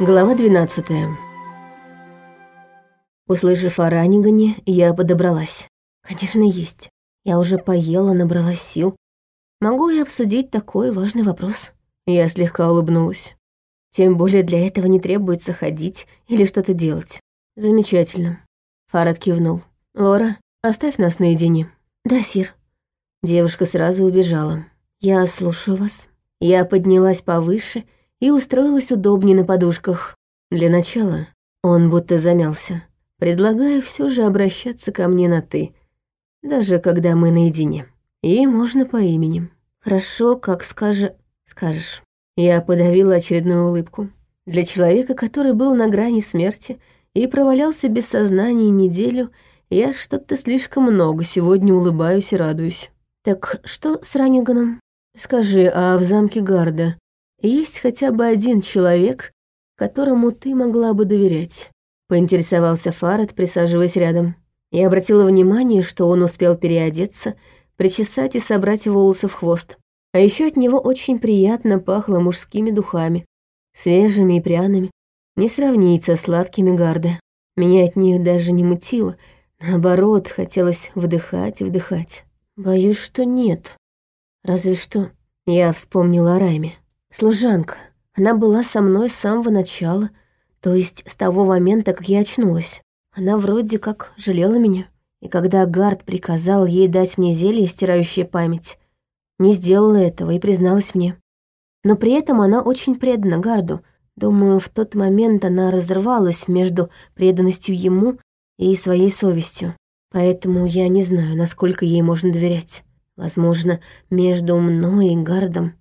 Глава 12 Услышав о Ранигане, я подобралась. Конечно, есть. Я уже поела, набралась сил. Могу я обсудить такой важный вопрос? Я слегка улыбнулась. Тем более для этого не требуется ходить или что-то делать. Замечательно. Фарад кивнул. Лора, оставь нас наедине. Да, сир. Девушка сразу убежала. Я слушаю вас. Я поднялась повыше и устроилась удобнее на подушках. Для начала он будто замялся. Предлагаю все же обращаться ко мне на «ты», даже когда мы наедине. И можно по имени. Хорошо, как скажешь. скажешь. Я подавила очередную улыбку. Для человека, который был на грани смерти и провалялся без сознания неделю, я что-то слишком много сегодня улыбаюсь и радуюсь. Так что с Раниганом? Скажи, а в замке Гарда есть хотя бы один человек, которому ты могла бы доверять? Поинтересовался Фарад, присаживаясь рядом. Я обратила внимание, что он успел переодеться, причесать и собрать волосы в хвост. А еще от него очень приятно пахло мужскими духами, свежими и пряными, не сравнить со сладкими гарды. Меня от них даже не мутило, наоборот, хотелось вдыхать и вдыхать. Боюсь, что нет. Разве что я вспомнила о Райме. Служанка. Она была со мной с самого начала, то есть с того момента, как я очнулась. Она вроде как жалела меня. И когда Гард приказал ей дать мне зелье, стирающее память, не сделала этого и призналась мне. Но при этом она очень предана Гарду. Думаю, в тот момент она разрывалась между преданностью ему и своей совестью. Поэтому я не знаю, насколько ей можно доверять. Возможно, между мной и Гардом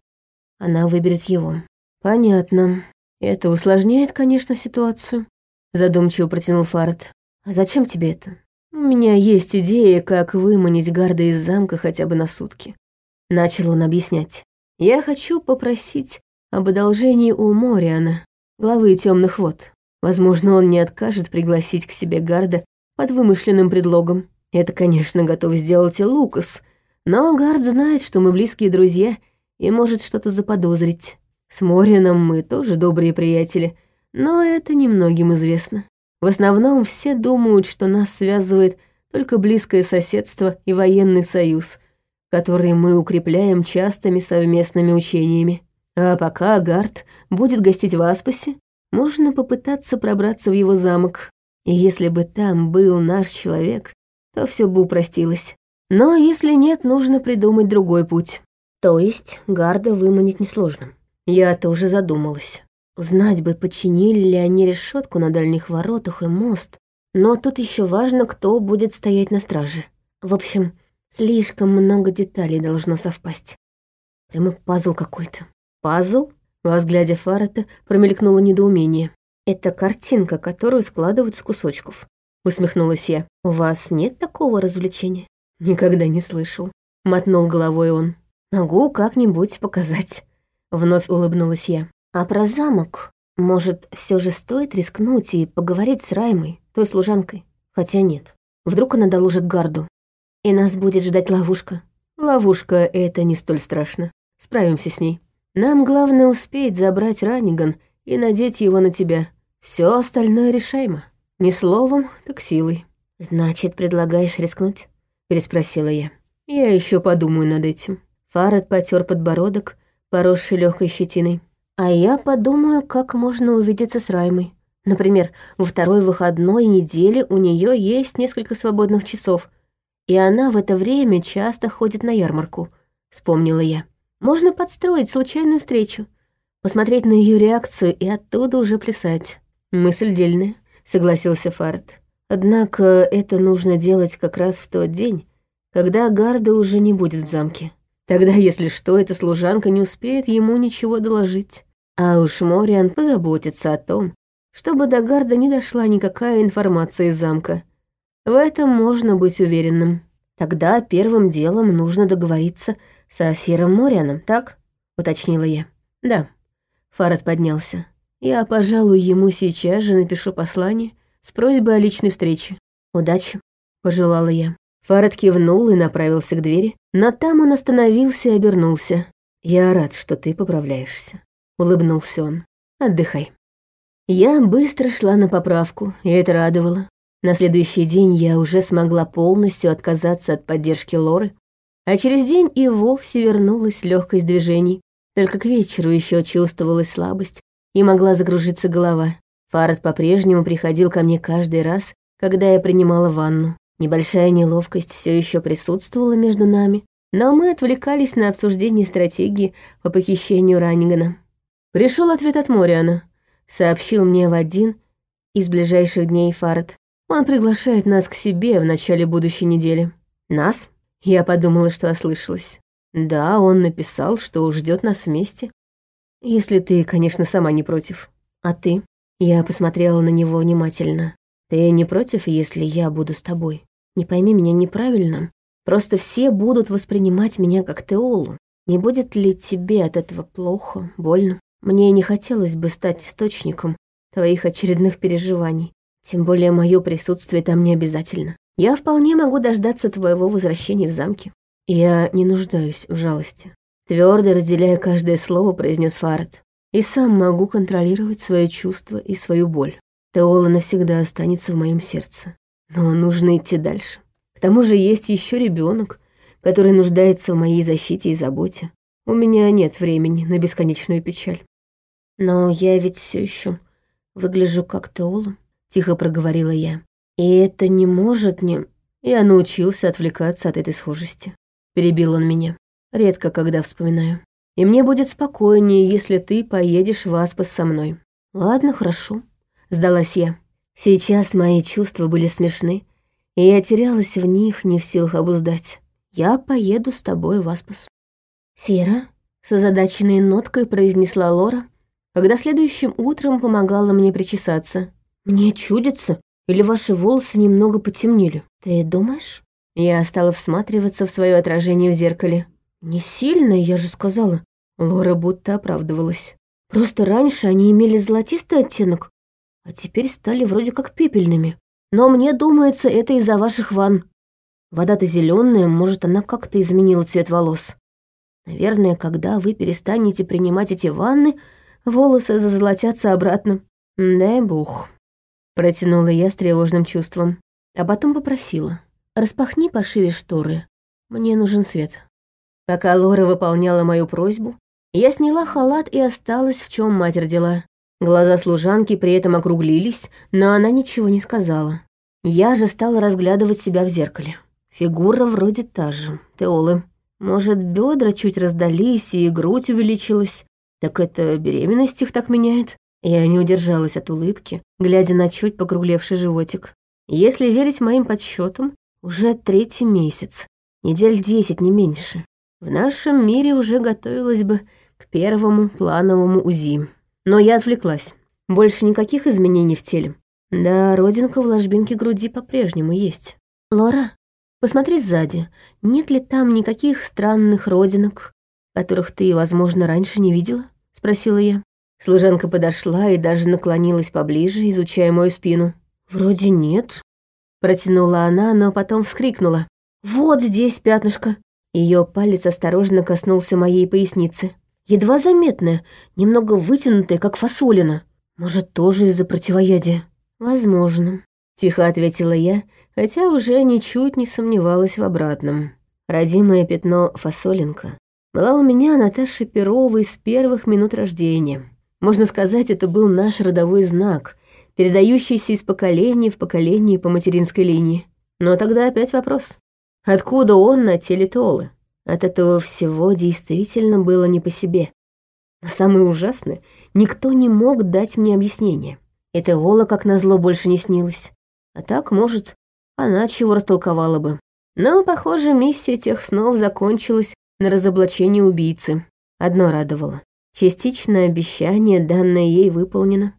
она выберет его. Понятно. Это усложняет, конечно, ситуацию. Задумчиво протянул Фарад. А зачем тебе это? У меня есть идея, как выманить Гарда из замка хотя бы на сутки. Начал он объяснять. Я хочу попросить об одолжении у Мориана, главы темных вод. Возможно, он не откажет пригласить к себе Гарда под вымышленным предлогом. Это, конечно, готов сделать и Лукас, но Гард знает, что мы близкие друзья и может что-то заподозрить. С Морианом мы тоже добрые приятели, но это немногим известно. В основном все думают, что нас связывает только близкое соседство и военный союз, который мы укрепляем частыми совместными учениями. А пока Гард будет гостить в Аспасе, можно попытаться пробраться в его замок. И если бы там был наш человек, то все бы упростилось. Но если нет, нужно придумать другой путь. То есть Гарда выманить несложно. Я тоже задумалась. Знать бы, починили ли они решетку на дальних воротах и мост. Но тут еще важно, кто будет стоять на страже. В общем, слишком много деталей должно совпасть. Прямо пазл какой-то. Пазл? Во взгляде Фарата промелькнуло недоумение. Это картинка, которую складывают с кусочков. Усмехнулась я. У вас нет такого развлечения? Никогда не слышал. Мотнул головой он. Могу как-нибудь показать. Вновь улыбнулась я. А про замок? Может, все же стоит рискнуть и поговорить с Раймой, той служанкой? Хотя нет. Вдруг она доложит гарду. И нас будет ждать ловушка. Ловушка — это не столь страшно. Справимся с ней. Нам главное успеть забрать Раниган и надеть его на тебя. Все остальное решаемо. Не словом, так силой. Значит, предлагаешь рискнуть? Переспросила я. Я еще подумаю над этим. Фарад потер подбородок, поросший легкой щетиной. А я подумаю, как можно увидеться с Раймой. Например, во второй выходной неделе у нее есть несколько свободных часов, и она в это время часто ходит на ярмарку, вспомнила я. Можно подстроить случайную встречу, посмотреть на ее реакцию и оттуда уже плясать. Мысль дельная, согласился Фарт. Однако это нужно делать как раз в тот день, когда Гарда уже не будет в замке. Тогда, если что, эта служанка не успеет ему ничего доложить. А уж Мориан позаботится о том, чтобы до Гарда не дошла никакая информация из замка. В этом можно быть уверенным. Тогда первым делом нужно договориться «Со Серым Морианом, так?» — уточнила я. «Да». Фарад поднялся. «Я, пожалуй, ему сейчас же напишу послание с просьбой о личной встрече. Удачи», — пожелала я. Фарад кивнул и направился к двери, но там он остановился и обернулся. «Я рад, что ты поправляешься», — улыбнулся он. «Отдыхай». Я быстро шла на поправку, и это радовало. На следующий день я уже смогла полностью отказаться от поддержки Лоры, а через день и вовсе вернулась легкость движений. Только к вечеру еще чувствовалась слабость и могла закружиться голова. Фарад по-прежнему приходил ко мне каждый раз, когда я принимала ванну. Небольшая неловкость все еще присутствовала между нами, но мы отвлекались на обсуждение стратегии по похищению Раннигана. Пришел ответ от Мориана. Сообщил мне в один из ближайших дней Фарад. Он приглашает нас к себе в начале будущей недели. Нас? Я подумала, что ослышалась. Да, он написал, что ждет нас вместе. Если ты, конечно, сама не против. А ты? Я посмотрела на него внимательно. Ты не против, если я буду с тобой? Не пойми меня неправильно. Просто все будут воспринимать меня как Теолу. Не будет ли тебе от этого плохо, больно? Мне не хотелось бы стать источником твоих очередных переживаний. Тем более мое присутствие там не обязательно. Я вполне могу дождаться твоего возвращения в замке. Я не нуждаюсь в жалости. Твердо разделяя каждое слово, произнес Фарад. И сам могу контролировать свои чувства и свою боль. Теола навсегда останется в моем сердце. Но нужно идти дальше. К тому же есть еще ребенок, который нуждается в моей защите и заботе. У меня нет времени на бесконечную печаль. Но я ведь все еще выгляжу как Теола тихо проговорила я. И это не может не... Я научился отвлекаться от этой схожести. Перебил он меня. Редко, когда вспоминаю. И мне будет спокойнее, если ты поедешь в Аспас со мной. Ладно, хорошо. Сдалась я. Сейчас мои чувства были смешны, и я терялась в них, не в силах обуздать. Я поеду с тобой в Аспас. Сера, с озадаченной ноткой произнесла Лора, когда следующим утром помогала мне причесаться. «Мне чудится, или ваши волосы немного потемнели? Ты думаешь?» Я стала всматриваться в свое отражение в зеркале. «Не сильно, я же сказала». Лора будто оправдывалась. «Просто раньше они имели золотистый оттенок, а теперь стали вроде как пепельными. Но мне думается, это из-за ваших ванн. Вода-то зеленая, может, она как-то изменила цвет волос. Наверное, когда вы перестанете принимать эти ванны, волосы зазолотятся обратно. Дай бог». Протянула я с тревожным чувством, а потом попросила. «Распахни пошире шторы. Мне нужен свет». Пока Лора выполняла мою просьбу, я сняла халат и осталась, в чем мать родила. Глаза служанки при этом округлились, но она ничего не сказала. Я же стала разглядывать себя в зеркале. Фигура вроде та же, Теолы. Может, бедра чуть раздались и грудь увеличилась. Так это беременность их так меняет? Я не удержалась от улыбки, глядя на чуть покруглевший животик. Если верить моим подсчетам, уже третий месяц, недель десять, не меньше. В нашем мире уже готовилась бы к первому плановому УЗИ. Но я отвлеклась. Больше никаких изменений в теле. Да, родинка в ложбинке груди по-прежнему есть. Лора, посмотри сзади, нет ли там никаких странных родинок, которых ты, возможно, раньше не видела? Спросила я. Служанка подошла и даже наклонилась поближе, изучая мою спину. «Вроде нет», — протянула она, но потом вскрикнула. «Вот здесь пятнышко». Ее палец осторожно коснулся моей поясницы. Едва заметное, немного вытянутое, как фасолина. Может, тоже из-за противоядия? Возможно, тихо ответила я, хотя уже ничуть не сомневалась в обратном. Родимое пятно фасолинка была у меня Наташи Перовой с первых минут рождения. Можно сказать, это был наш родовой знак, передающийся из поколения в поколение по материнской линии. Но тогда опять вопрос. Откуда он на теле Толы? От этого всего действительно было не по себе. Но самое ужасное, никто не мог дать мне объяснение. Это Вола, как назло, больше не снилось. А так, может, она чего растолковала бы. Но, похоже, миссия тех снов закончилась на разоблачении убийцы. Одно радовало. Частичное обещание, данное ей, выполнено.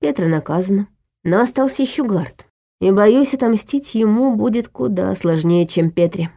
Петра наказана. Но остался еще Гард. И, боюсь, отомстить ему будет куда сложнее, чем Петре.